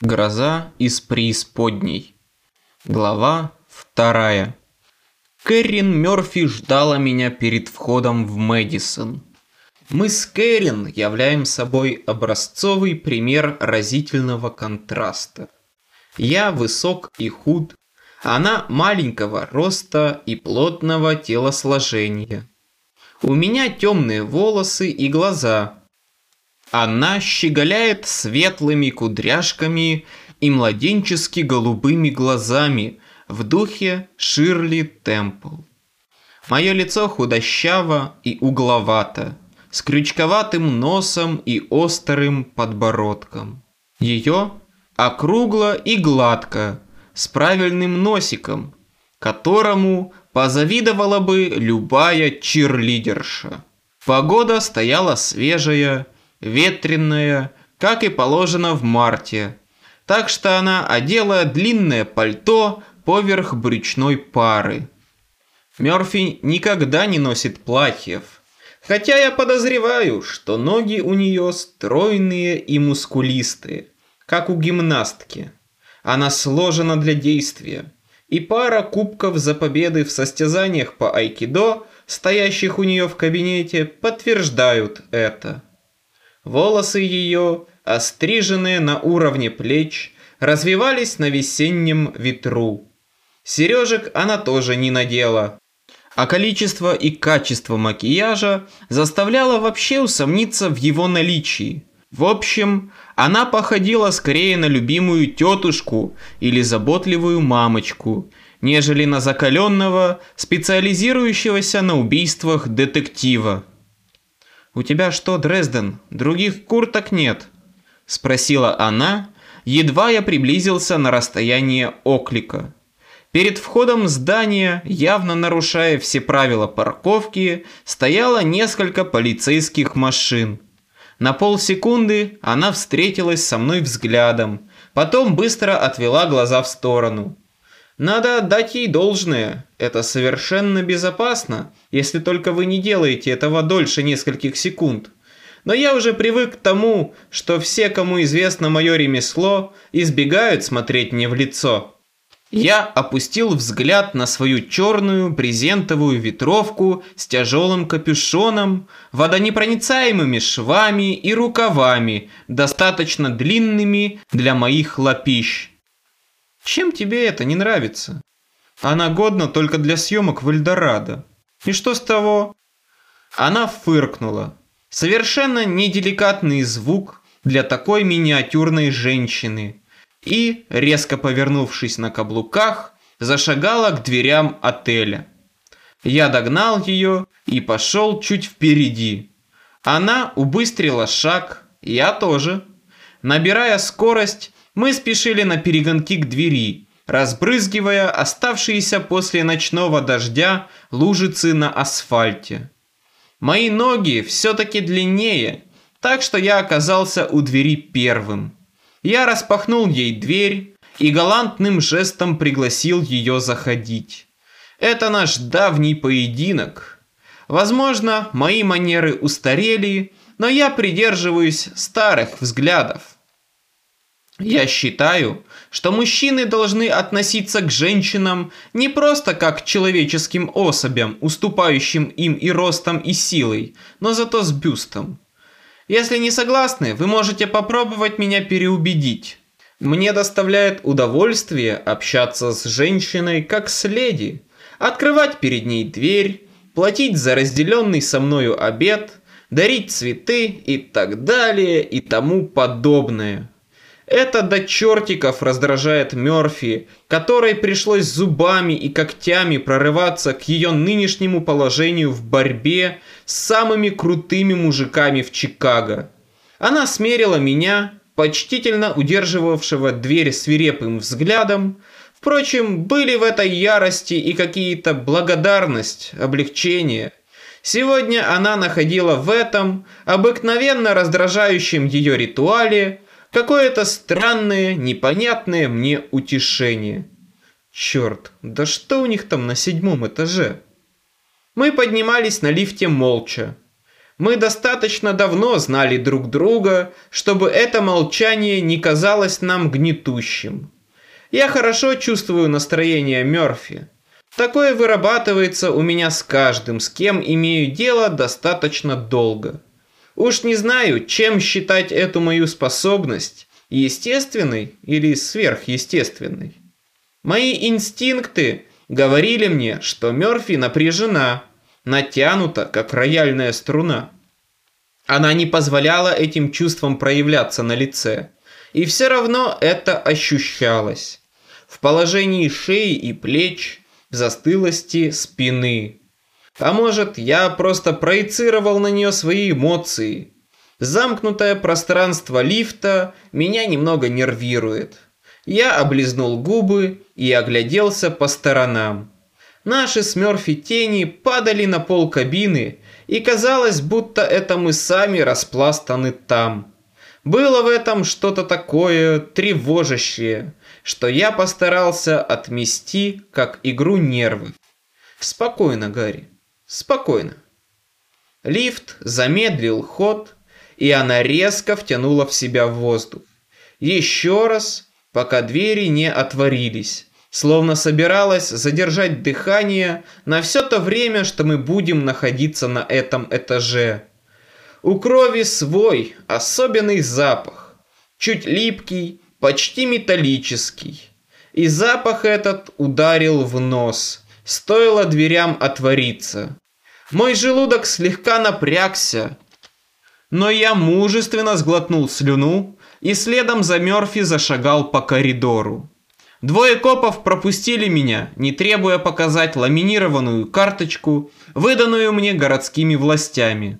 Гроза из преисподней. Глава вторая. Кэррин Мёрфи ждала меня перед входом в Мэдисон. Мы с Кэррин являем собой образцовый пример разительного контраста. Я высок и худ, она маленького роста и плотного телосложения. У меня темные волосы и глаза. Она щеголяет светлыми кудряшками и младенчески голубыми глазами в духе Ширли Темпл. Мое лицо худощаво и угловато, с крючковатым носом и острым подбородком. Ее округло и гладко, с правильным носиком, которому позавидовала бы любая чирлидерша. Погода стояла свежая, ветреная, как и положено в марте, так что она одела длинное пальто поверх брючной пары. Мёрфи никогда не носит платьев, хотя я подозреваю, что ноги у нее стройные и мускулистые, как у гимнастки. Она сложена для действия. И пара кубков за победы в состязаниях по айкидо, стоящих у нее в кабинете, подтверждают это. Волосы ее, остриженные на уровне плеч, развивались на весеннем ветру. Сережек она тоже не надела. А количество и качество макияжа заставляло вообще усомниться в его наличии. В общем, она походила скорее на любимую тетушку или заботливую мамочку, нежели на закаленного, специализирующегося на убийствах детектива. «У тебя что, Дрезден, других курток нет?» – спросила она, едва я приблизился на расстояние оклика. Перед входом в здание, явно нарушая все правила парковки, стояло несколько полицейских машин – на полсекунды она встретилась со мной взглядом, потом быстро отвела глаза в сторону. Надо отдать ей должное, это совершенно безопасно, если только вы не делаете этого дольше нескольких секунд. Но я уже привык к тому, что все, кому известно мое ремесло, избегают смотреть мне в лицо. Я опустил взгляд на свою черную брезентовую ветровку с тяжелым капюшоном, водонепроницаемыми швами и рукавами, достаточно длинными для моих лапищ. Чем тебе это не нравится? Она годна только для съемок в Эльдорадо. И что с того? Она фыркнула. Совершенно неделикатный звук для такой миниатюрной женщины – и, резко повернувшись на каблуках, зашагала к дверям отеля. Я догнал ее и пошел чуть впереди. Она убыстрила шаг, я тоже. Набирая скорость, мы спешили на перегонки к двери, разбрызгивая оставшиеся после ночного дождя лужицы на асфальте. Мои ноги все-таки длиннее, так что я оказался у двери первым. Я распахнул ей дверь и галантным жестом пригласил ее заходить. Это наш давний поединок. Возможно, мои манеры устарели, но я придерживаюсь старых взглядов. Я считаю, что мужчины должны относиться к женщинам не просто как к человеческим особям, уступающим им и ростом, и силой, но зато с бюстом. Если не согласны, вы можете попробовать меня переубедить. Мне доставляет удовольствие общаться с женщиной как с леди, открывать перед ней дверь, платить за разделенный со мною обед, дарить цветы и так далее и тому подобное. Это до чертиков раздражает Мёрфи, которой пришлось зубами и когтями прорываться к ее нынешнему положению в борьбе с самыми крутыми мужиками в Чикаго. Она смерила меня, почтительно удерживавшего дверь свирепым взглядом. Впрочем, были в этой ярости и какие-то благодарность, облегчение. Сегодня она находила в этом обыкновенно раздражающем ее ритуале Какое-то странное, непонятное мне утешение. Черт, да что у них там на седьмом этаже? Мы поднимались на лифте молча. Мы достаточно давно знали друг друга, чтобы это молчание не казалось нам гнетущим. Я хорошо чувствую настроение Мёрфи. Такое вырабатывается у меня с каждым, с кем имею дело достаточно долго. Уж не знаю, чем считать эту мою способность, естественной или сверхъестественной. Мои инстинкты говорили мне, что Мёрфи напряжена, натянута, как рояльная струна. Она не позволяла этим чувствам проявляться на лице, и все равно это ощущалось. В положении шеи и плеч, в застылости спины. А может, я просто проецировал на нее свои эмоции. Замкнутое пространство лифта меня немного нервирует. Я облизнул губы и огляделся по сторонам. Наши с тени падали на пол кабины, и казалось, будто это мы сами распластаны там. Было в этом что-то такое тревожащее, что я постарался отмести как игру нервы. Спокойно, Гарри, спокойно. Лифт замедлил ход, и она резко втянула в себя воздух. Еще раз, пока двери не отворились словно собиралась задержать дыхание на все то время, что мы будем находиться на этом этаже. У крови свой особенный запах, чуть липкий, почти металлический. И запах этот ударил в нос, стоило дверям отвориться. Мой желудок слегка напрягся, но я мужественно сглотнул слюну и следом за Мёрфи зашагал по коридору. Двое копов пропустили меня, не требуя показать ламинированную карточку, выданную мне городскими властями.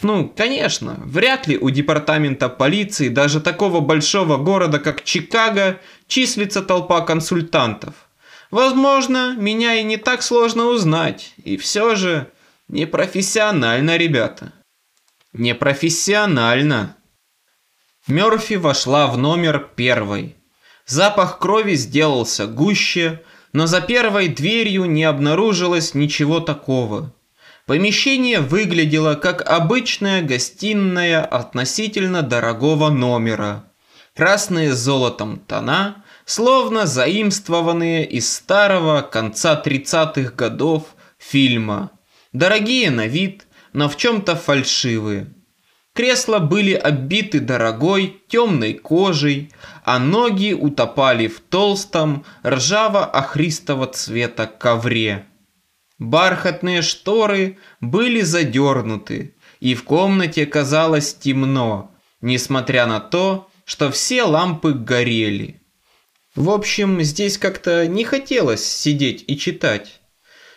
Ну, конечно, вряд ли у департамента полиции даже такого большого города, как Чикаго, числится толпа консультантов. Возможно, меня и не так сложно узнать, и все же непрофессионально, ребята. Непрофессионально. Мёрфи вошла в номер первой. Запах крови сделался гуще, но за первой дверью не обнаружилось ничего такого. Помещение выглядело как обычная гостиная относительно дорогого номера. Красные золотом тона, словно заимствованные из старого конца 30-х годов фильма. Дорогие на вид, но в чем-то фальшивые. Кресла были оббиты дорогой темной кожей, а ноги утопали в толстом ржаво-охристого цвета ковре. Бархатные шторы были задернуты, и в комнате казалось темно, несмотря на то, что все лампы горели. В общем, здесь как-то не хотелось сидеть и читать.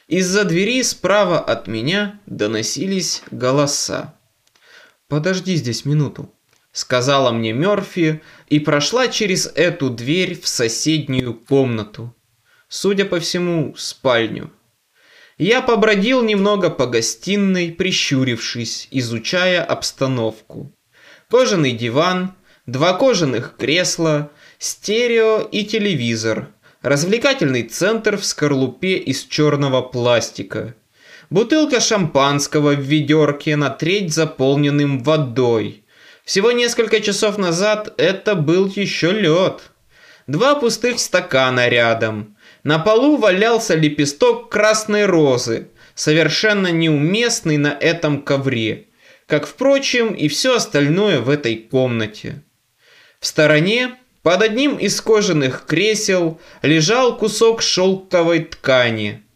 Из-за двери справа от меня доносились голоса. «Подожди здесь минуту», — сказала мне Мёрфи и прошла через эту дверь в соседнюю комнату. Судя по всему, спальню. Я побродил немного по гостиной, прищурившись, изучая обстановку. Кожаный диван, два кожаных кресла, стерео и телевизор, развлекательный центр в скорлупе из черного пластика — Бутылка шампанского в ведерке на треть заполненным водой. Всего несколько часов назад это был еще лед. Два пустых стакана рядом. На полу валялся лепесток красной розы, совершенно неуместный на этом ковре, как, впрочем, и все остальное в этой комнате. В стороне, под одним из кожаных кресел, лежал кусок шелковой ткани –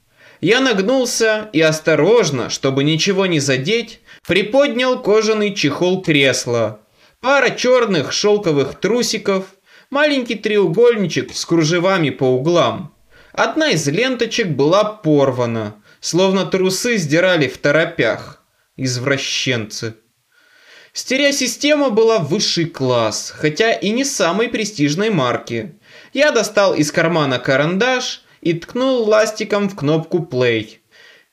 я нагнулся и осторожно, чтобы ничего не задеть, приподнял кожаный чехол кресла. Пара черных шелковых трусиков, маленький треугольничек с кружевами по углам. Одна из ленточек была порвана, словно трусы сдирали в торопях. Извращенцы. Стереосистема была высший класс, хотя и не самой престижной марки. Я достал из кармана карандаш и ткнул ластиком в кнопку play.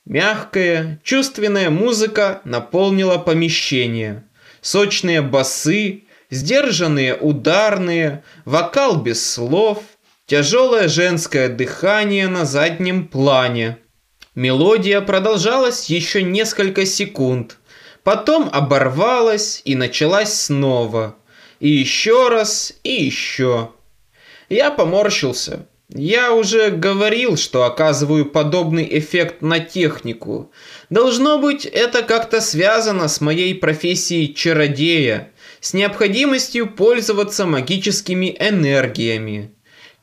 Мягкая, чувственная музыка наполнила помещение. Сочные басы, сдержанные ударные, вокал без слов, тяжелое женское дыхание на заднем плане. Мелодия продолжалась еще несколько секунд, Потом оборвалась и началась снова. И еще раз, и еще. Я поморщился. Я уже говорил, что оказываю подобный эффект на технику. Должно быть, это как-то связано с моей профессией чародея, с необходимостью пользоваться магическими энергиями.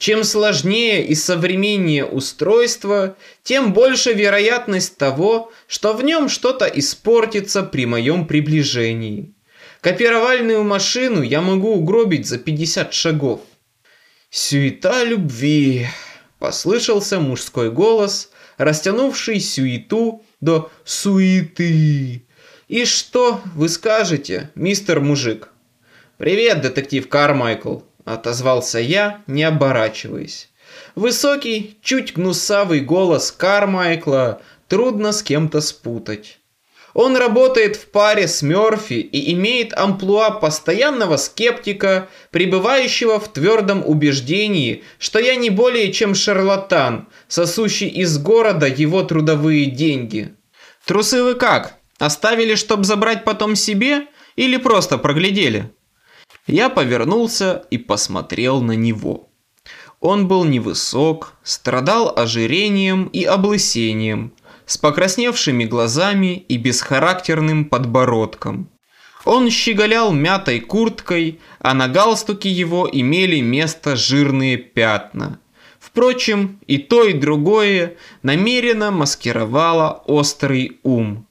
Чем сложнее и современнее устройство, тем больше вероятность того, что в нем что-то испортится при моем приближении. Копировальную машину я могу угробить за 50 шагов. «Суета любви!» – послышался мужской голос, растянувший сюету до суеты. «И что вы скажете, мистер мужик?» «Привет, детектив Кармайкл!» Отозвался я, не оборачиваясь. Высокий, чуть гнусавый голос Кармайкла трудно с кем-то спутать. Он работает в паре с Мёрфи и имеет амплуа постоянного скептика, пребывающего в твердом убеждении, что я не более чем шарлатан, сосущий из города его трудовые деньги. Трусы вы как? Оставили, чтобы забрать потом себе? Или просто проглядели? Я повернулся и посмотрел на него. Он был невысок, страдал ожирением и облысением, с покрасневшими глазами и бесхарактерным подбородком. Он щеголял мятой курткой, а на галстуке его имели место жирные пятна. Впрочем, и то, и другое намеренно маскировало острый ум.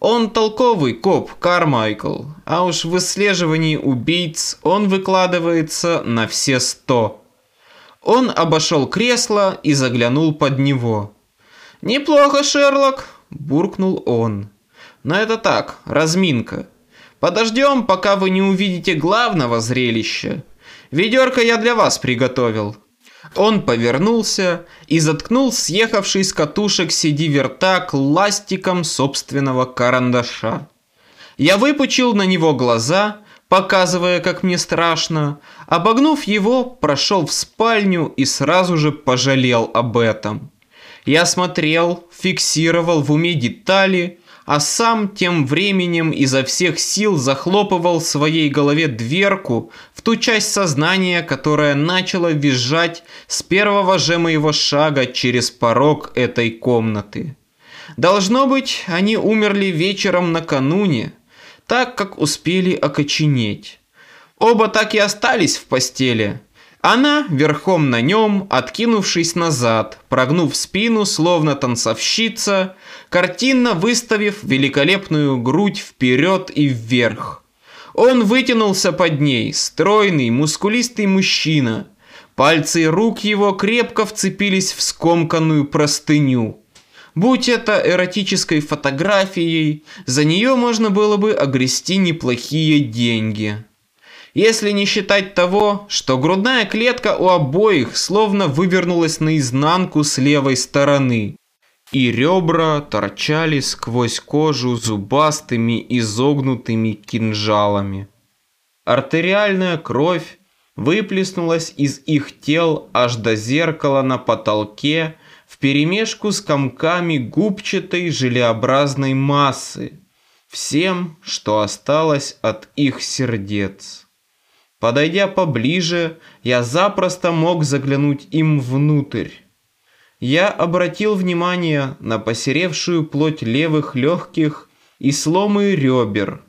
Он толковый коп, Кармайкл, а уж в выслеживании убийц он выкладывается на все сто. Он обошел кресло и заглянул под него. «Неплохо, Шерлок», – буркнул он. «Но это так, разминка. Подождем, пока вы не увидите главного зрелища. Ведерко я для вас приготовил». Он повернулся и заткнул съехавший с катушек CD-вертак ластиком собственного карандаша. Я выпучил на него глаза, показывая, как мне страшно. Обогнув его, прошел в спальню и сразу же пожалел об этом. Я смотрел, фиксировал в уме детали, а сам тем временем изо всех сил захлопывал в своей голове дверку ту часть сознания, которая начала визжать с первого же моего шага через порог этой комнаты. Должно быть, они умерли вечером накануне, так как успели окоченеть. Оба так и остались в постели, она верхом на нем, откинувшись назад, прогнув спину, словно танцовщица, картинно выставив великолепную грудь вперед и вверх. Он вытянулся под ней, стройный, мускулистый мужчина. Пальцы рук его крепко вцепились в скомканную простыню. Будь это эротической фотографией, за нее можно было бы огрести неплохие деньги если не считать того, что грудная клетка у обоих словно вывернулась наизнанку с левой стороны, и ребра торчали сквозь кожу зубастыми изогнутыми кинжалами. Артериальная кровь выплеснулась из их тел аж до зеркала на потолке вперемешку с комками губчатой желеобразной массы, всем, что осталось от их сердец. Подойдя поближе, я запросто мог заглянуть им внутрь. Я обратил внимание на посеревшую плоть левых легких и сломы ребер.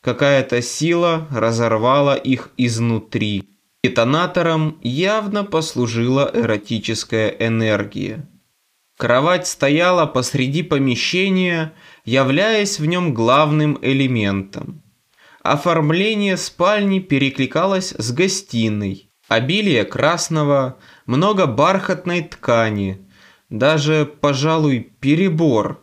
Какая-то сила разорвала их изнутри. Детонатором явно послужила эротическая энергия. Кровать стояла посреди помещения, являясь в нем главным элементом. Оформление спальни перекликалось с гостиной. Обилие красного, много бархатной ткани, даже, пожалуй, перебор,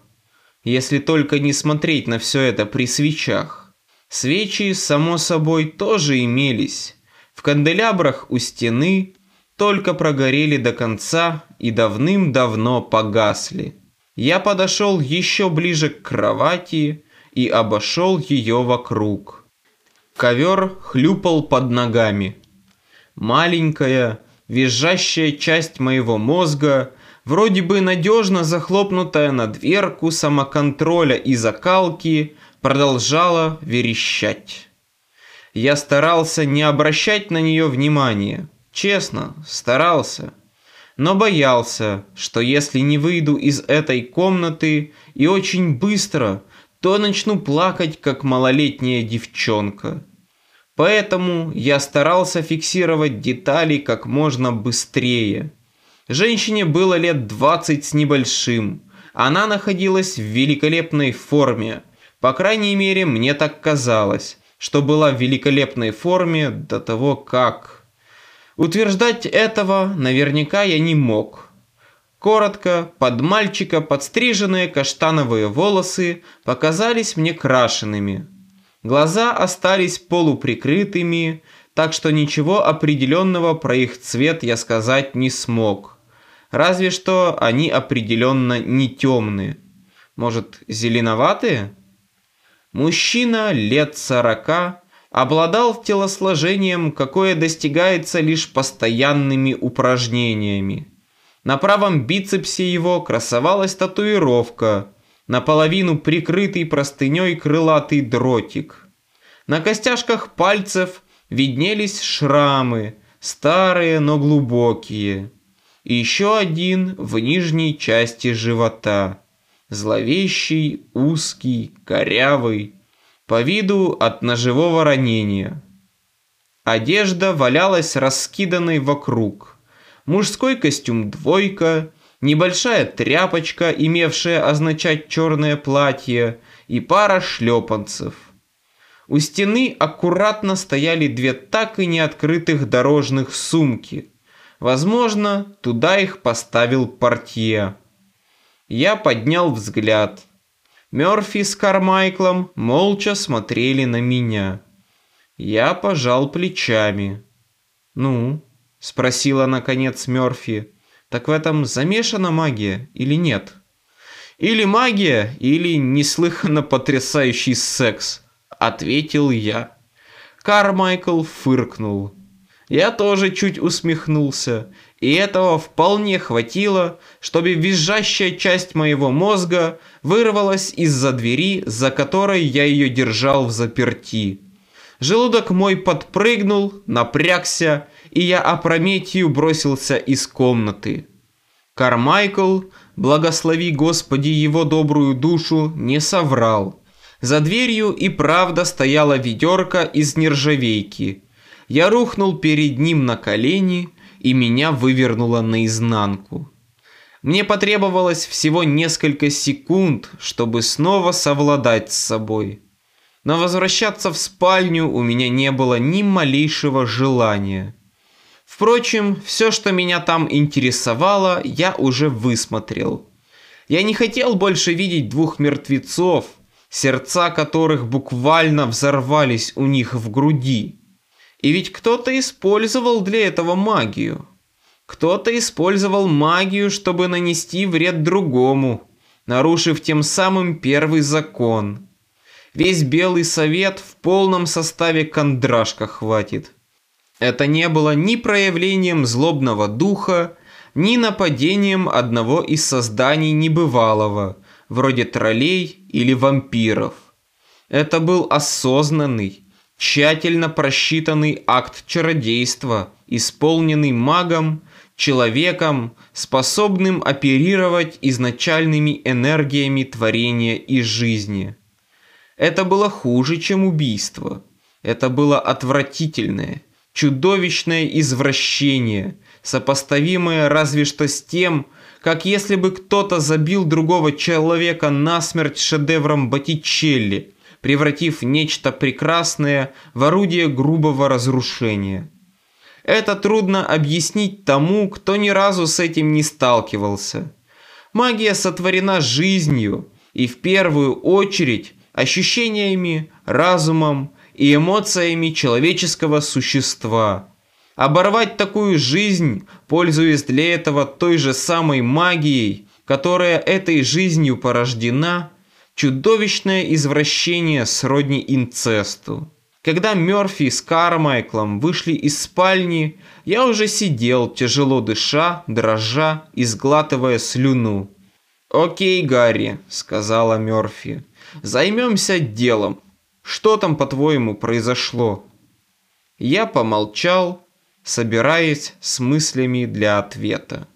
если только не смотреть на все это при свечах. Свечи, само собой, тоже имелись. В канделябрах у стены только прогорели до конца и давным-давно погасли. Я подошел еще ближе к кровати и обошел ее вокруг. Ковер хлюпал под ногами. Маленькая, визжащая часть моего мозга, вроде бы надежно захлопнутая на дверку самоконтроля и закалки, продолжала верещать. Я старался не обращать на нее внимания. Честно, старался. Но боялся, что если не выйду из этой комнаты и очень быстро, то начну плакать, как малолетняя девчонка. Поэтому я старался фиксировать детали как можно быстрее. Женщине было лет 20 с небольшим. Она находилась в великолепной форме. По крайней мере, мне так казалось, что была в великолепной форме до того, как... Утверждать этого наверняка я не мог. Коротко, под мальчика подстриженные каштановые волосы показались мне крашенными. Глаза остались полуприкрытыми, так что ничего определенного про их цвет я сказать не смог. Разве что они определенно не темные. Может, зеленоватые? Мужчина лет сорока обладал телосложением, какое достигается лишь постоянными упражнениями. На правом бицепсе его красовалась татуировка, наполовину прикрытый простыней крылатый дротик. На костяшках пальцев виднелись шрамы, старые, но глубокие. И еще один в нижней части живота. Зловещий, узкий, корявый, по виду от ножевого ранения. Одежда валялась раскиданной вокруг. Мужской костюм двойка, небольшая тряпочка, имевшая означать черное платье, и пара шлепанцев. У стены аккуратно стояли две так и не открытых дорожных сумки. Возможно, туда их поставил портье. Я поднял взгляд. Мёрфи с Кармайклом молча смотрели на меня. Я пожал плечами. «Ну?» — спросила наконец Мёрфи. «Так в этом замешана магия или нет?» «Или магия, или неслыханно потрясающий секс», — ответил я. Кармайкл фыркнул. Я тоже чуть усмехнулся, и этого вполне хватило, чтобы визжащая часть моего мозга вырвалась из-за двери, за которой я ее держал в заперти. Желудок мой подпрыгнул, напрягся, и я опрометью бросился из комнаты. Кармайкл, благослови Господи его добрую душу, не соврал. За дверью и правда стояла ведерко из нержавейки – я рухнул перед ним на колени, и меня вывернуло наизнанку. Мне потребовалось всего несколько секунд, чтобы снова совладать с собой. Но возвращаться в спальню у меня не было ни малейшего желания. Впрочем, все, что меня там интересовало, я уже высмотрел. Я не хотел больше видеть двух мертвецов, сердца которых буквально взорвались у них в груди. И ведь кто-то использовал для этого магию. Кто-то использовал магию, чтобы нанести вред другому, нарушив тем самым первый закон. Весь Белый Совет в полном составе кондрашка хватит. Это не было ни проявлением злобного духа, ни нападением одного из созданий небывалого, вроде троллей или вампиров. Это был осознанный, Тщательно просчитанный акт чародейства, исполненный магом, человеком, способным оперировать изначальными энергиями творения и жизни. Это было хуже, чем убийство. Это было отвратительное, чудовищное извращение, сопоставимое разве что с тем, как если бы кто-то забил другого человека насмерть шедевром Боттичелли – превратив нечто прекрасное в орудие грубого разрушения. Это трудно объяснить тому, кто ни разу с этим не сталкивался. Магия сотворена жизнью и в первую очередь ощущениями, разумом и эмоциями человеческого существа. Оборвать такую жизнь, пользуясь для этого той же самой магией, которая этой жизнью порождена – Чудовищное извращение сродни инцесту. Когда Мёрфи с Кармайклом вышли из спальни, я уже сидел, тяжело дыша, дрожа и сглатывая слюну. «Окей, Гарри», — сказала Мёрфи. Займемся делом. Что там, по-твоему, произошло?» Я помолчал, собираясь с мыслями для ответа.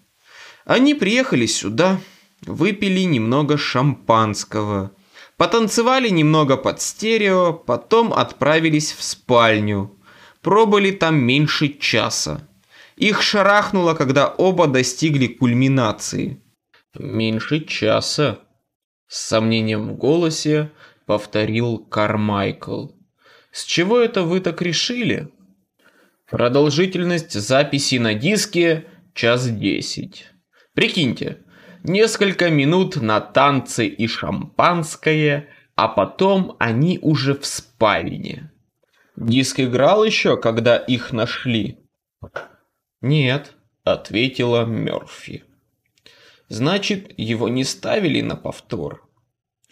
Они приехали сюда, выпили немного шампанского, потанцевали немного под стерео, потом отправились в спальню. Пробыли там меньше часа. Их шарахнуло, когда оба достигли кульминации. «Меньше часа», — с сомнением в голосе повторил Кармайкл. «С чего это вы так решили?» «Продолжительность записи на диске — час десять. Прикиньте, несколько минут на танцы и шампанское, а потом они уже в спальне. Диск играл еще, когда их нашли? Нет, ответила Мёрфи. Значит, его не ставили на повтор.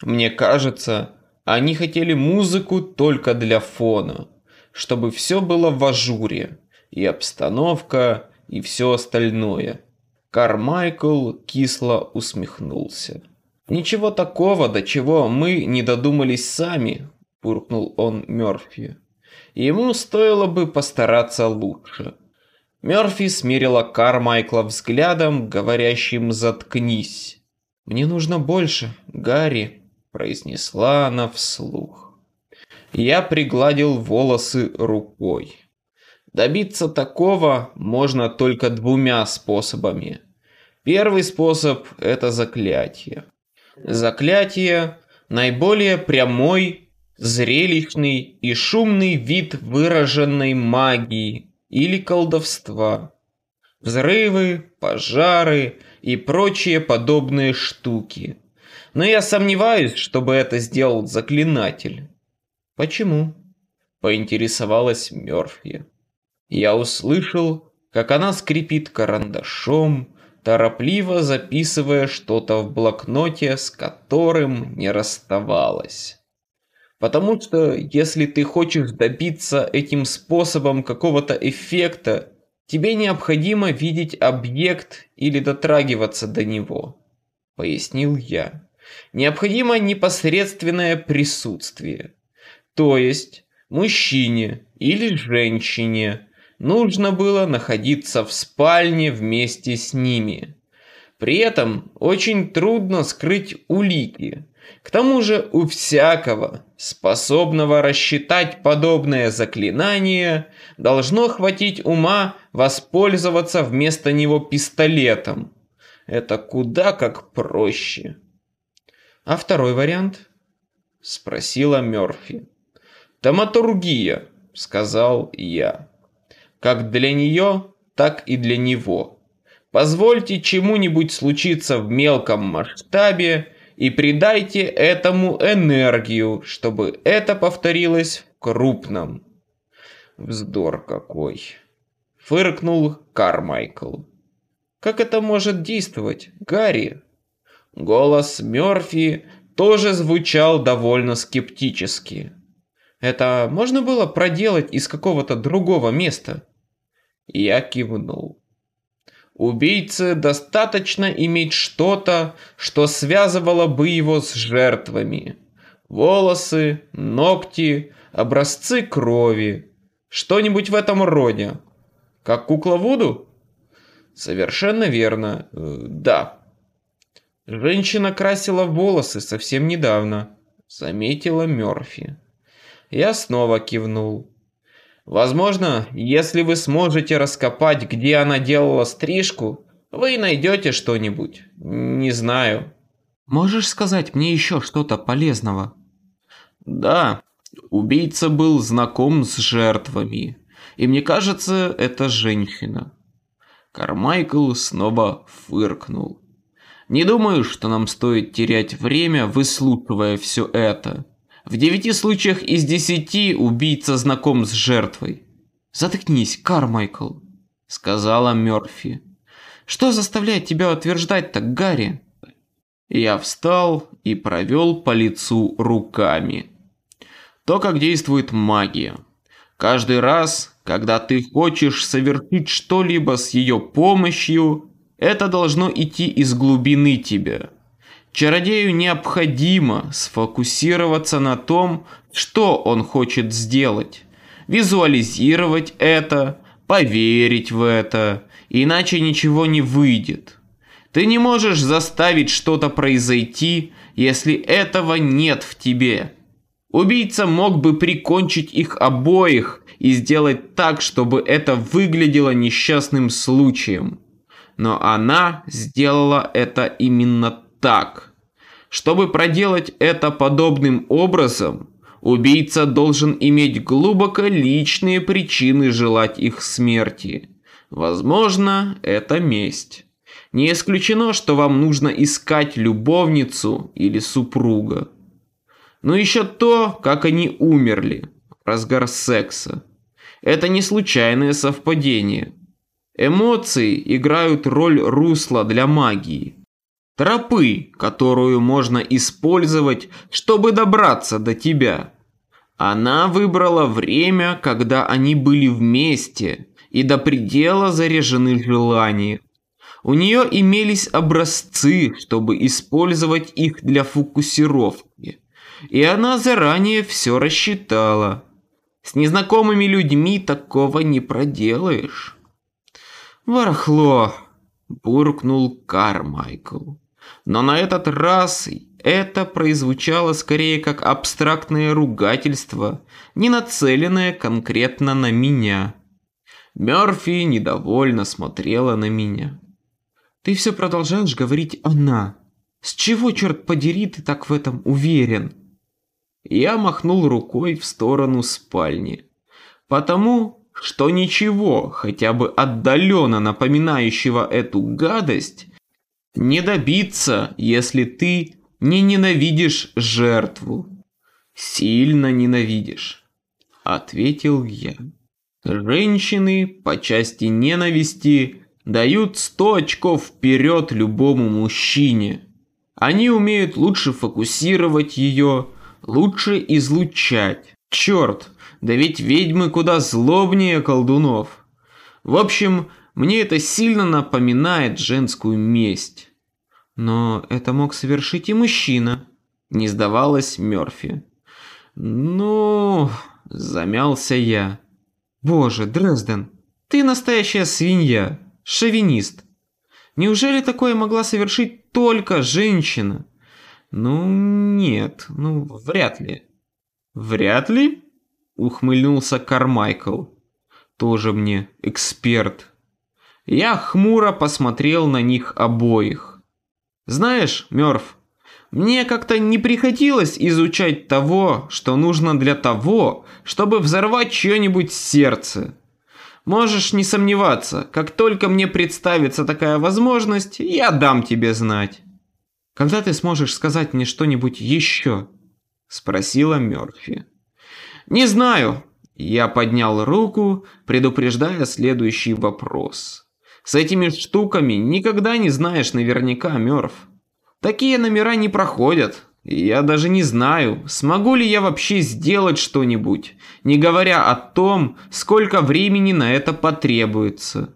Мне кажется, они хотели музыку только для фона, чтобы все было в ажуре, и обстановка, и все остальное. Кармайкл кисло усмехнулся. «Ничего такого, до чего мы не додумались сами», – буркнул он Мёрфи. «Ему стоило бы постараться лучше». Мёрфи смирила Кармайкла взглядом, говорящим «заткнись». «Мне нужно больше, Гарри», – произнесла она вслух. Я пригладил волосы рукой. Добиться такого можно только двумя способами. Первый способ – это заклятие. Заклятие – наиболее прямой, зрелищный и шумный вид выраженной магии или колдовства. Взрывы, пожары и прочие подобные штуки. Но я сомневаюсь, чтобы это сделал заклинатель. Почему? Поинтересовалась Мёрфи. Я услышал, как она скрипит карандашом, торопливо записывая что-то в блокноте, с которым не расставалась. Потому что если ты хочешь добиться этим способом какого-то эффекта, тебе необходимо видеть объект или дотрагиваться до него, пояснил я. Необходимо непосредственное присутствие. То есть мужчине или женщине нужно было находиться в спальне вместе с ними. При этом очень трудно скрыть улики. К тому же у всякого, способного рассчитать подобное заклинание, должно хватить ума воспользоваться вместо него пистолетом. Это куда как проще. А второй вариант? Спросила Мёрфи. Томатургия, сказал я как для нее, так и для него. Позвольте чему-нибудь случиться в мелком масштабе и придайте этому энергию, чтобы это повторилось в крупном. Вздор какой. Фыркнул Кармайкл. Как это может действовать, Гарри? Голос Мёрфи тоже звучал довольно скептически. Это можно было проделать из какого-то другого места? Я кивнул. Убийце достаточно иметь что-то, что связывало бы его с жертвами. Волосы, ногти, образцы крови. Что-нибудь в этом роде. Как кукла Вуду? Совершенно верно. Э, да. Женщина красила волосы совсем недавно. Заметила Мёрфи. Я снова кивнул. Возможно, если вы сможете раскопать, где она делала стрижку, вы найдете что-нибудь. Не знаю. Можешь сказать мне еще что-то полезного? Да, убийца был знаком с жертвами. И мне кажется, это женщина. Кармайкл снова фыркнул. Не думаю, что нам стоит терять время, выслушивая все это. В девяти случаях из десяти убийца знаком с жертвой. «Заткнись, Кармайкл», — сказала Мёрфи. «Что заставляет тебя утверждать так, Гарри?» Я встал и провел по лицу руками. То, как действует магия. Каждый раз, когда ты хочешь совершить что-либо с ее помощью, это должно идти из глубины тебя. Чародею необходимо сфокусироваться на том, что он хочет сделать, визуализировать это, поверить в это, иначе ничего не выйдет. Ты не можешь заставить что-то произойти, если этого нет в тебе. Убийца мог бы прикончить их обоих и сделать так, чтобы это выглядело несчастным случаем. Но она сделала это именно так. Чтобы проделать это подобным образом, убийца должен иметь глубоко личные причины желать их смерти. Возможно, это месть. Не исключено, что вам нужно искать любовницу или супруга. Но еще то, как они умерли. Разгар секса. Это не случайное совпадение. Эмоции играют роль русла для магии. Тропы, которую можно использовать, чтобы добраться до тебя. Она выбрала время, когда они были вместе и до предела заряжены желания. У нее имелись образцы, чтобы использовать их для фокусировки. И она заранее все рассчитала. С незнакомыми людьми такого не проделаешь. «Ворохло!» – буркнул Кармайкл. Но на этот раз это прозвучало скорее как абстрактное ругательство, не нацеленное конкретно на меня. Мёрфи недовольно смотрела на меня. Ты все продолжаешь говорить «она». С чего, черт подери, ты так в этом уверен? Я махнул рукой в сторону спальни. Потому что ничего, хотя бы отдаленно напоминающего эту гадость, не добиться, если ты не ненавидишь жертву. Сильно ненавидишь, ответил я. Женщины по части ненависти дают 100 очков вперед любому мужчине. Они умеют лучше фокусировать ее, лучше излучать. Черт, да ведь ведьмы куда злобнее колдунов. В общем, мне это сильно напоминает женскую месть. Но это мог совершить и мужчина, не сдавалась Мёрфи. Ну, замялся я. Боже, Дрезден, ты настоящая свинья шовинист. Неужели такое могла совершить только женщина? Ну, нет, ну, вряд ли. Вряд ли? Ухмыльнулся Кармайкл. Тоже мне эксперт. Я хмуро посмотрел на них обоих. Знаешь, Мёрф, мне как-то не приходилось изучать того, что нужно для того, чтобы взорвать чье-нибудь сердце. Можешь не сомневаться, как только мне представится такая возможность, я дам тебе знать. Когда ты сможешь сказать мне что-нибудь еще? Спросила Мёрфи. Не знаю. Я поднял руку, предупреждая следующий вопрос. С этими штуками никогда не знаешь наверняка, Мёрф. Такие номера не проходят, я даже не знаю, смогу ли я вообще сделать что-нибудь, не говоря о том, сколько времени на это потребуется.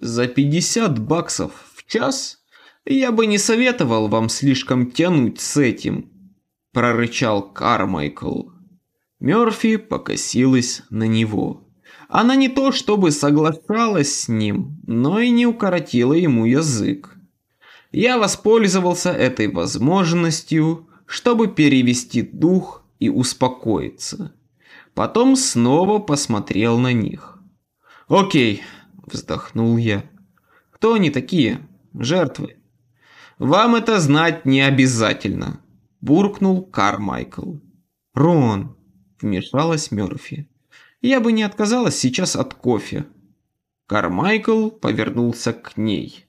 За 50 баксов в час я бы не советовал вам слишком тянуть с этим, прорычал Кармайкл. Мёрфи покосилась на него. Она не то чтобы соглашалась с ним, но и не укоротила ему язык. Я воспользовался этой возможностью, чтобы перевести дух и успокоиться. Потом снова посмотрел на них. «Окей», – вздохнул я. «Кто они такие? Жертвы?» «Вам это знать не обязательно», – буркнул Кармайкл. «Рон», – вмешалась Мёрфи. «Я бы не отказалась сейчас от кофе». Кармайкл повернулся к ней.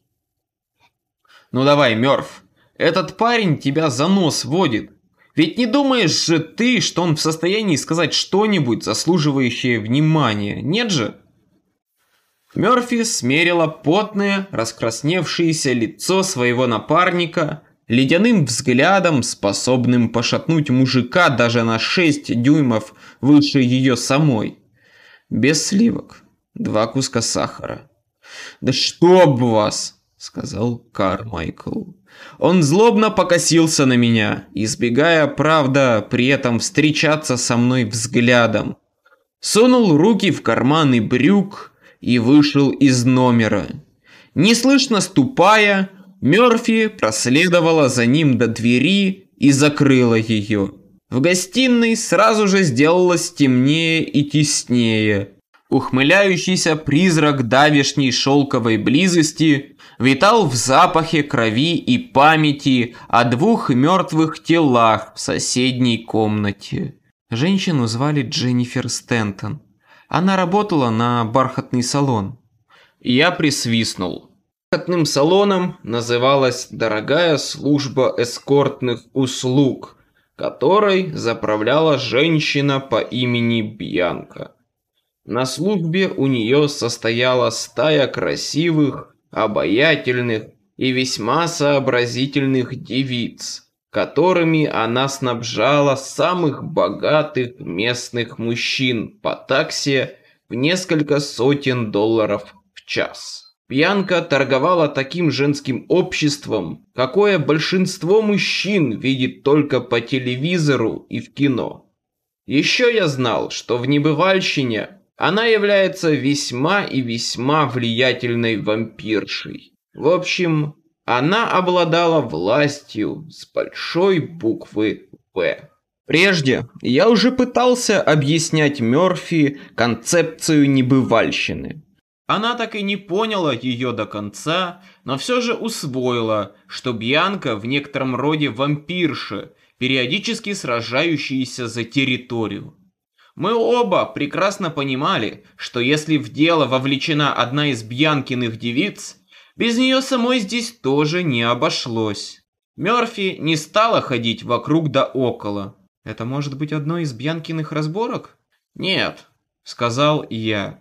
Ну давай, Мёрф, этот парень тебя за нос водит. Ведь не думаешь же ты, что он в состоянии сказать что-нибудь, заслуживающее внимания, нет же? Мёрфи смерила потное, раскрасневшееся лицо своего напарника ледяным взглядом, способным пошатнуть мужика даже на 6 дюймов выше ее самой. Без сливок. Два куска сахара. «Да чтоб вас!» сказал Кармайкл. Он злобно покосился на меня, избегая, правда, при этом встречаться со мной взглядом. Сунул руки в карманы брюк и вышел из номера. Неслышно ступая, Мёрфи проследовала за ним до двери и закрыла ее. В гостиной сразу же сделалось темнее и теснее. Ухмыляющийся призрак давешней шелковой близости витал в запахе крови и памяти о двух мертвых телах в соседней комнате. Женщину звали Дженнифер Стентон. Она работала на бархатный салон. Я присвистнул. Бархатным салоном называлась дорогая служба эскортных услуг, которой заправляла женщина по имени Бьянка. На службе у нее состояла стая красивых, обаятельных и весьма сообразительных девиц, которыми она снабжала самых богатых местных мужчин по таксе в несколько сотен долларов в час. Пьянка торговала таким женским обществом, какое большинство мужчин видит только по телевизору и в кино. Еще я знал, что в небывальщине она является весьма и весьма влиятельной вампиршей. В общем, она обладала властью с большой буквы «П». Прежде я уже пытался объяснять Мёрфи концепцию небывальщины. Она так и не поняла ее до конца, но все же усвоила, что Бьянка в некотором роде вампирша, периодически сражающаяся за территорию. Мы оба прекрасно понимали, что если в дело вовлечена одна из Бьянкиных девиц, без нее самой здесь тоже не обошлось. Мёрфи не стала ходить вокруг да около. Это может быть одной из Бьянкиных разборок? Нет, сказал я.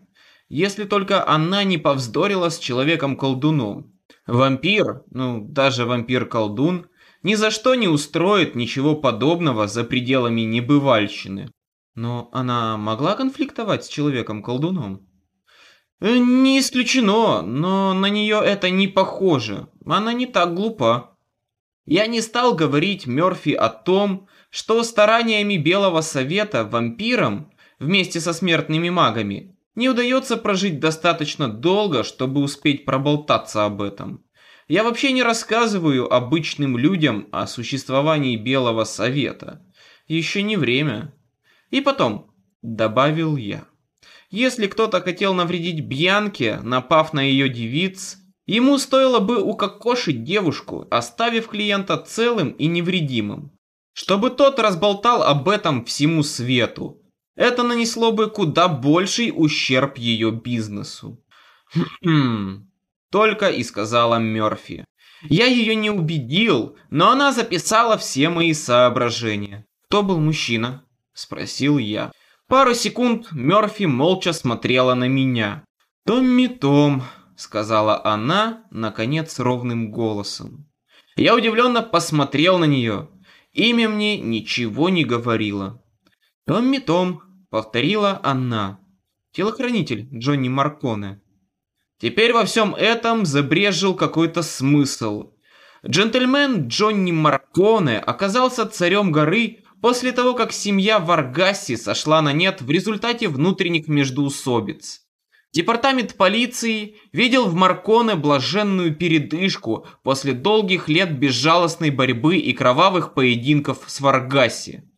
Если только она не повздорила с человеком-колдуном. Вампир, ну даже вампир-колдун, ни за что не устроит ничего подобного за пределами небывальщины. Но она могла конфликтовать с человеком-колдуном? Э, не исключено, но на нее это не похоже. Она не так глупа. Я не стал говорить Мёрфи о том, что стараниями Белого Совета вампирам, вместе со смертными магами, не удается прожить достаточно долго, чтобы успеть проболтаться об этом. Я вообще не рассказываю обычным людям о существовании Белого Совета. Еще не время. И потом, добавил я. Если кто-то хотел навредить Бьянке, напав на ее девиц, ему стоило бы укокошить девушку, оставив клиента целым и невредимым. Чтобы тот разболтал об этом всему свету. Это нанесло бы куда больший ущерб ее бизнесу. Хм, только и сказала Мёрфи. Я ее не убедил, но она записала все мои соображения. Кто был мужчина? Спросил я. Пару секунд Мёрфи молча смотрела на меня. «Томми Том», — сказала она, наконец, ровным голосом. Я удивленно посмотрел на нее. Имя мне ничего не говорило. «Томми Том», — повторила она. «Телохранитель Джонни Марконе». Теперь во всем этом забрежил какой-то смысл. Джентльмен Джонни Марконе оказался царем горы после того, как семья Варгаси сошла на нет в результате внутренних междоусобиц. Департамент полиции видел в Марконе блаженную передышку после долгих лет безжалостной борьбы и кровавых поединков с Варгаси.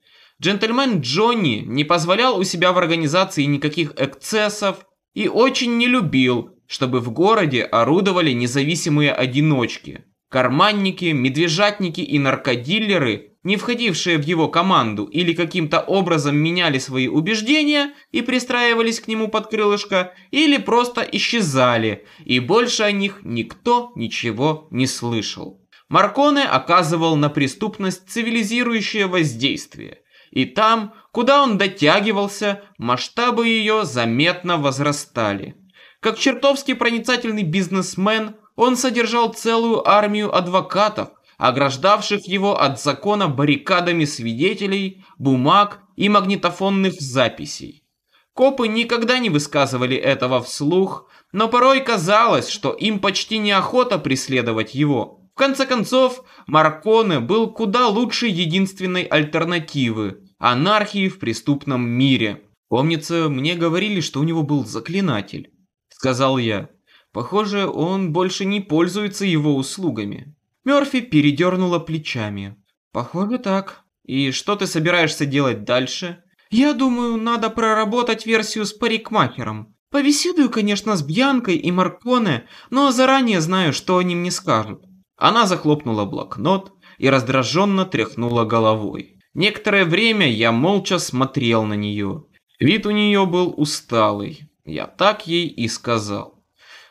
Джентльмен Джонни не позволял у себя в организации никаких эксцессов и очень не любил, чтобы в городе орудовали независимые одиночки. Карманники, медвежатники и наркодиллеры не входившие в его команду или каким-то образом меняли свои убеждения и пристраивались к нему под крылышко, или просто исчезали, и больше о них никто ничего не слышал. Марконе оказывал на преступность цивилизирующее воздействие, и там, куда он дотягивался, масштабы ее заметно возрастали. Как чертовски проницательный бизнесмен, он содержал целую армию адвокатов, ограждавших его от закона баррикадами свидетелей, бумаг и магнитофонных записей. Копы никогда не высказывали этого вслух, Но порой казалось, что им почти неохота преследовать его. В конце концов, Марконе был куда лучше единственной альтернативы – анархии в преступном мире. Помнится, мне говорили, что у него был заклинатель, сказал я. Похоже, он больше не пользуется его услугами. Мёрфи передернула плечами. Похоже так. И что ты собираешься делать дальше? Я думаю, надо проработать версию с парикмахером. Побеседую, конечно, с Бьянкой и Марконе, но заранее знаю, что они мне скажут. Она захлопнула блокнот и раздраженно тряхнула головой. Некоторое время я молча смотрел на нее. Вид у нее был усталый. Я так ей и сказал.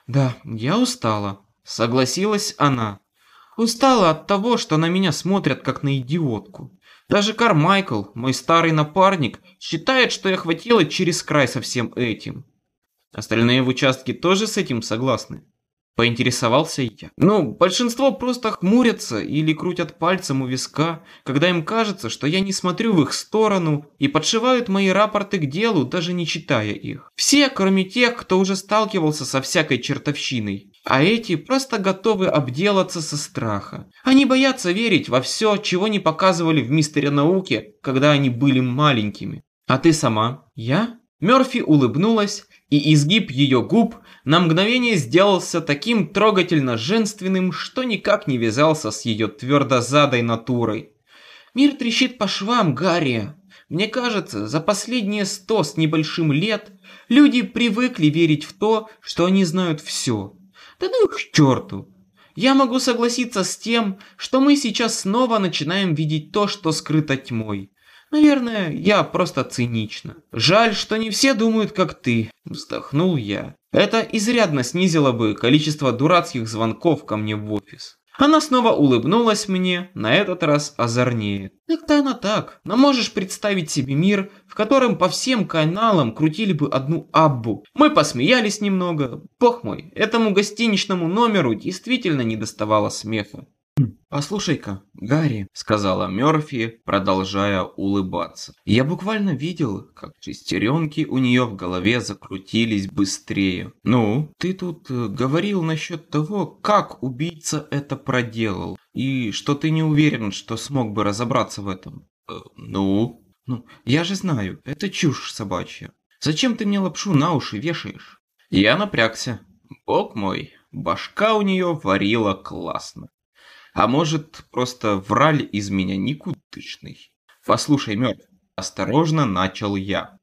«Да, я устала», — согласилась она. «Устала от того, что на меня смотрят как на идиотку. Даже Кармайкл, мой старый напарник, считает, что я хватила через край со всем этим. Остальные в участке тоже с этим согласны?» Поинтересовался я. Ну, большинство просто хмурятся или крутят пальцем у виска, когда им кажется, что я не смотрю в их сторону и подшивают мои рапорты к делу, даже не читая их. Все, кроме тех, кто уже сталкивался со всякой чертовщиной. А эти просто готовы обделаться со страха. Они боятся верить во все, чего не показывали в мистере науке, когда они были маленькими. А ты сама? Я? Мёрфи улыбнулась, и изгиб ее губ на мгновение сделался таким трогательно женственным, что никак не вязался с ее твердозадой натурой. «Мир трещит по швам, Гарри. Мне кажется, за последние сто с небольшим лет люди привыкли верить в то, что они знают все. Да ну их к черту! Я могу согласиться с тем, что мы сейчас снова начинаем видеть то, что скрыто тьмой. Наверное, я просто цинично. Жаль, что не все думают, как ты. Вздохнул я. Это изрядно снизило бы количество дурацких звонков ко мне в офис. Она снова улыбнулась мне, на этот раз озорнее. Так-то она так, но можешь представить себе мир, в котором по всем каналам крутили бы одну Аббу. Мы посмеялись немного. Бог мой, этому гостиничному номеру действительно не доставало смеха. «Послушай-ка, Гарри», — сказала Мёрфи, продолжая улыбаться. Я буквально видел, как шестеренки у нее в голове закрутились быстрее. «Ну, ты тут э, говорил насчет того, как убийца это проделал, и что ты не уверен, что смог бы разобраться в этом». Э, «Ну?» «Ну, я же знаю, это чушь собачья. Зачем ты мне лапшу на уши вешаешь?» Я напрягся. Бог мой, башка у нее варила классно. А может, просто враль из меня никудышный. Послушай, мертв, осторожно начал я.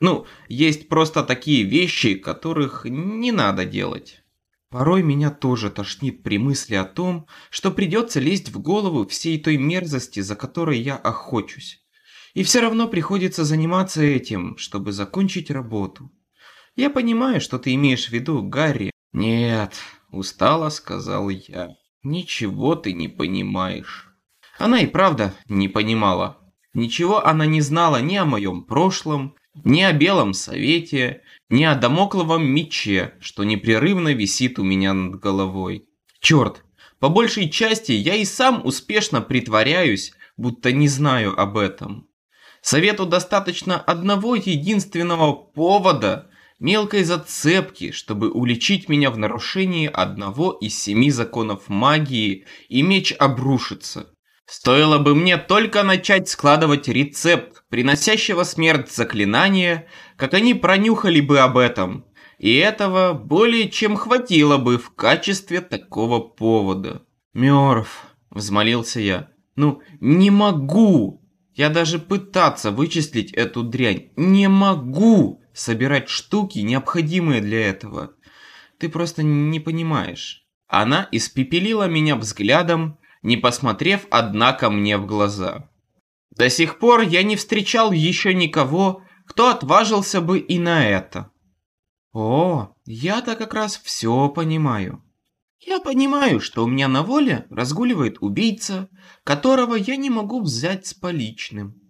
Ну, есть просто такие вещи, которых не надо делать. Порой меня тоже тошнит при мысли о том, что придется лезть в голову всей той мерзости, за которой я охочусь. И все равно приходится заниматься этим, чтобы закончить работу. Я понимаю, что ты имеешь в виду, Гарри. Нет, устало сказал я. Ничего ты не понимаешь. Она и правда не понимала. Ничего она не знала ни о моем прошлом, ни о Белом Совете, ни о Дамокловом мече, что непрерывно висит у меня над головой. Черт, по большей части я и сам успешно притворяюсь, будто не знаю об этом. Совету достаточно одного единственного повода, мелкой зацепки, чтобы уличить меня в нарушении одного из семи законов магии, и меч обрушится. Стоило бы мне только начать складывать рецепт, приносящего смерть заклинания, как они пронюхали бы об этом. И этого более чем хватило бы в качестве такого повода. «Мёрф», — взмолился я, — «ну, не могу! Я даже пытаться вычислить эту дрянь не могу!» Собирать штуки, необходимые для этого. Ты просто не понимаешь. Она испепелила меня взглядом, не посмотрев, однако, мне в глаза. До сих пор я не встречал еще никого, кто отважился бы и на это. О, я-то как раз все понимаю. Я понимаю, что у меня на воле разгуливает убийца, которого я не могу взять с поличным.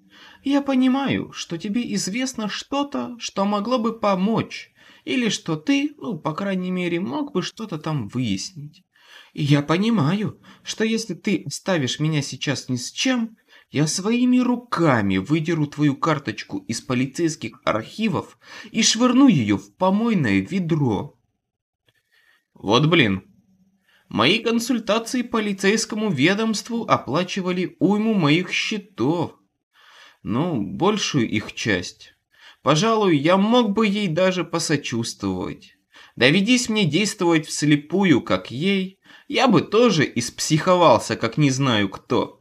Я понимаю, что тебе известно что-то, что могло бы помочь, или что ты, ну, по крайней мере, мог бы что-то там выяснить. И я понимаю, что если ты ставишь меня сейчас ни с чем, я своими руками выдеру твою карточку из полицейских архивов и швырну ее в помойное ведро. Вот блин. Мои консультации полицейскому ведомству оплачивали уйму моих счетов. Ну, большую их часть. Пожалуй, я мог бы ей даже посочувствовать. Доведись мне действовать вслепую, как ей, я бы тоже испсиховался, как не знаю кто.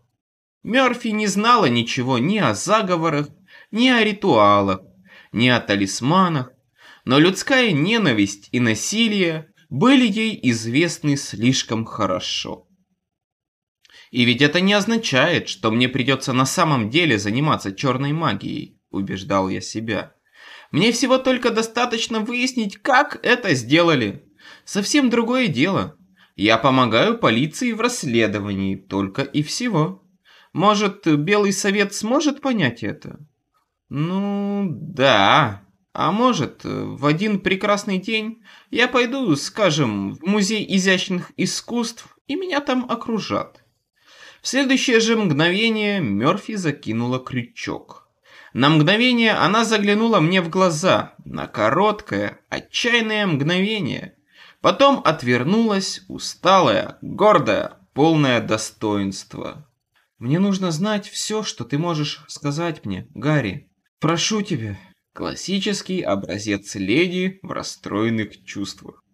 Мёрфи не знала ничего ни о заговорах, ни о ритуалах, ни о талисманах, но людская ненависть и насилие были ей известны слишком хорошо. И ведь это не означает, что мне придется на самом деле заниматься черной магией, убеждал я себя. Мне всего только достаточно выяснить, как это сделали. Совсем другое дело. Я помогаю полиции в расследовании, только и всего. Может, Белый Совет сможет понять это? Ну, да. А может, в один прекрасный день я пойду, скажем, в Музей изящных искусств, и меня там окружат. В следующее же мгновение Мёрфи закинула крючок. На мгновение она заглянула мне в глаза, на короткое, отчаянное мгновение. Потом отвернулась, усталая, гордая, полное достоинства. «Мне нужно знать все, что ты можешь сказать мне, Гарри. Прошу тебя». Классический образец леди в расстроенных чувствах.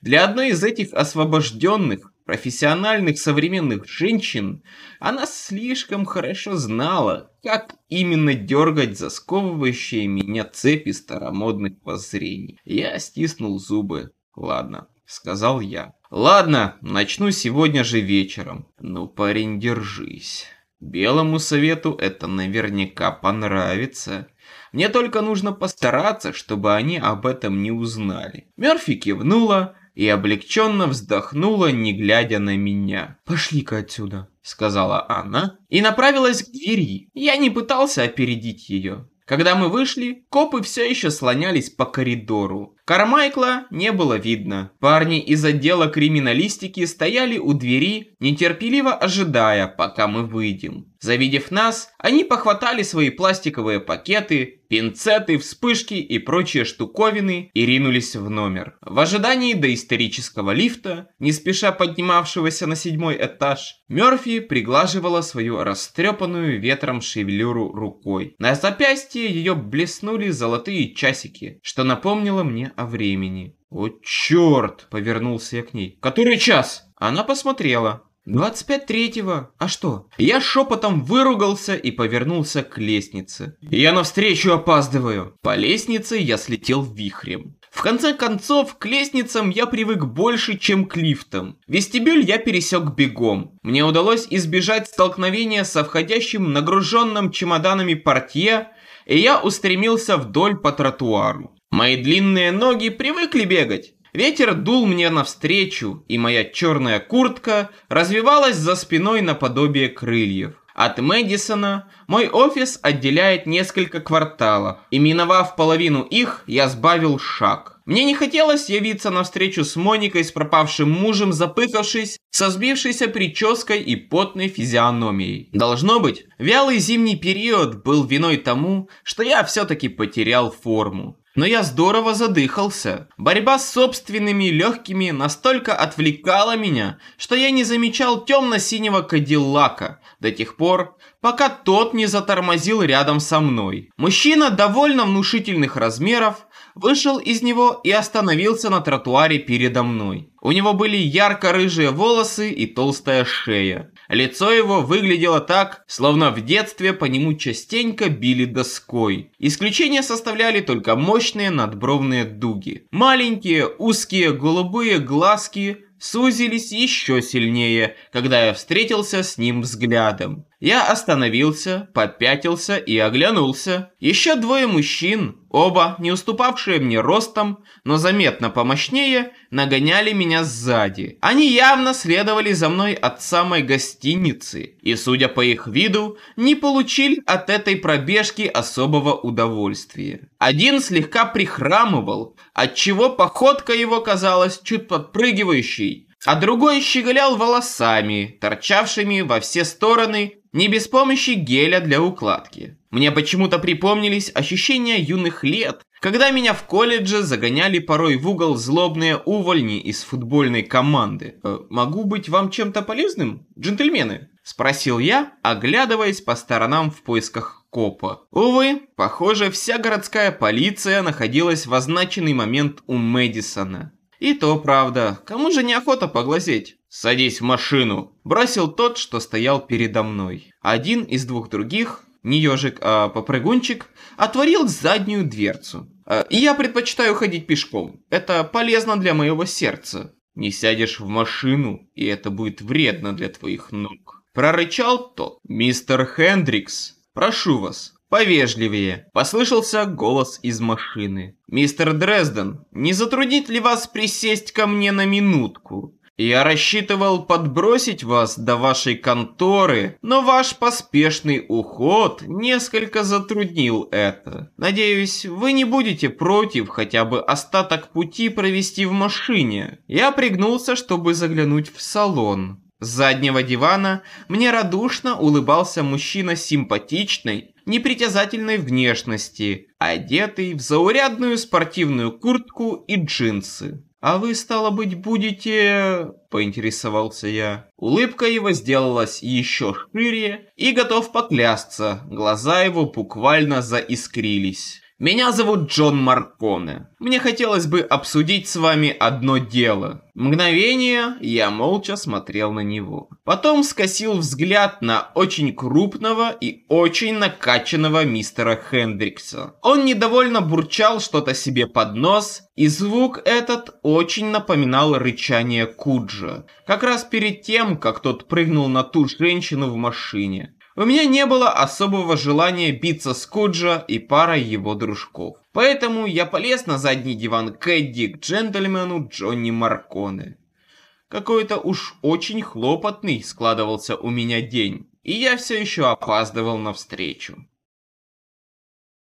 Для одной из этих освобожденных, профессиональных современных женщин она слишком хорошо знала, как именно дергать засковывающие меня цепи старомодных воззрений. Я стиснул зубы. Ладно, сказал я. Ладно, начну сегодня же вечером. Ну, парень, держись. Белому совету это наверняка понравится. Мне только нужно постараться, чтобы они об этом не узнали. Мерфи кивнула и облегченно вздохнула, не глядя на меня. «Пошли-ка отсюда», — сказала она и направилась к двери. Я не пытался опередить ее. Когда мы вышли, копы все еще слонялись по коридору. Кармайкла не было видно. Парни из отдела криминалистики стояли у двери, нетерпеливо ожидая, пока мы выйдем. Завидев нас, они похватали свои пластиковые пакеты, пинцеты, вспышки и прочие штуковины и ринулись в номер. В ожидании доисторического лифта, не спеша поднимавшегося на седьмой этаж, Мёрфи приглаживала свою растрепанную ветром шевелюру рукой. На запястье ее блеснули золотые часики, что напомнило мне о времени. «О, черт!» — повернулся я к ней. «Который час?» Она посмотрела. «Двадцать пять третьего. А что?» Я шепотом выругался и повернулся к лестнице. «Я навстречу опаздываю!» По лестнице я слетел вихрем. В конце концов, к лестницам я привык больше, чем к лифтам. Вестибюль я пересек бегом. Мне удалось избежать столкновения со входящим нагруженным чемоданами портье, и я устремился вдоль по тротуару. Мои длинные ноги привыкли бегать. Ветер дул мне навстречу, и моя черная куртка развивалась за спиной наподобие крыльев. От Мэдисона мой офис отделяет несколько кварталов, и миновав половину их, я сбавил шаг. Мне не хотелось явиться на встречу с Моникой с пропавшим мужем, запыхавшись, со сбившейся прической и потной физиономией. Должно быть, вялый зимний период был виной тому, что я все-таки потерял форму. Но я здорово задыхался. Борьба с собственными легкими настолько отвлекала меня, что я не замечал темно-синего кадиллака до тех пор, пока тот не затормозил рядом со мной. Мужчина довольно внушительных размеров вышел из него и остановился на тротуаре передо мной. У него были ярко-рыжие волосы и толстая шея. Лицо его выглядело так, словно в детстве по нему частенько били доской. Исключение составляли только мощные надбровные дуги. Маленькие узкие голубые глазки сузились еще сильнее, когда я встретился с ним взглядом. Я остановился, попятился и оглянулся. Еще двое мужчин, оба не уступавшие мне ростом, но заметно помощнее, нагоняли меня сзади. Они явно следовали за мной от самой гостиницы, и, судя по их виду, не получили от этой пробежки особого удовольствия. Один слегка прихрамывал, отчего походка его казалась чуть подпрыгивающей, а другой щеголял волосами, торчавшими во все стороны не без помощи геля для укладки. Мне почему-то припомнились ощущения юных лет, Когда меня в колледже загоняли порой в угол злобные увольни из футбольной команды. «Э, «Могу быть вам чем-то полезным, джентльмены?» Спросил я, оглядываясь по сторонам в поисках копа. Увы, похоже, вся городская полиция находилась в означенный момент у Мэдисона. И то правда, кому же неохота поглазеть? «Садись в машину!» Бросил тот, что стоял передо мной. Один из двух других, не ежик, а попрыгунчик, отворил заднюю дверцу. «Э, «Я предпочитаю ходить пешком. Это полезно для моего сердца. Не сядешь в машину, и это будет вредно для твоих ног». Прорычал тот. «Мистер Хендрикс, прошу вас, повежливее!» Послышался голос из машины. «Мистер Дрезден, не затруднит ли вас присесть ко мне на минутку?» Я рассчитывал подбросить вас до вашей конторы, но ваш поспешный уход несколько затруднил это. Надеюсь, вы не будете против хотя бы остаток пути провести в машине. Я пригнулся, чтобы заглянуть в салон. С заднего дивана мне радушно улыбался мужчина симпатичной, непритязательной внешности, одетый в заурядную спортивную куртку и джинсы. «А вы, стало быть, будете...» – поинтересовался я. Улыбка его сделалась еще шире, и готов поклясться, глаза его буквально заискрились. Меня зовут Джон Марконе. Мне хотелось бы обсудить с вами одно дело. Мгновение я молча смотрел на него. Потом скосил взгляд на очень крупного и очень накачанного мистера Хендрикса. Он недовольно бурчал что-то себе под нос, и звук этот очень напоминал рычание Куджа. Как раз перед тем, как тот прыгнул на ту женщину в машине. У меня не было особого желания биться с Куджа и парой его дружков. Поэтому я полез на задний диван Кэдди к джентльмену Джонни Марконе. Какой-то уж очень хлопотный складывался у меня день, и я все еще опаздывал на встречу.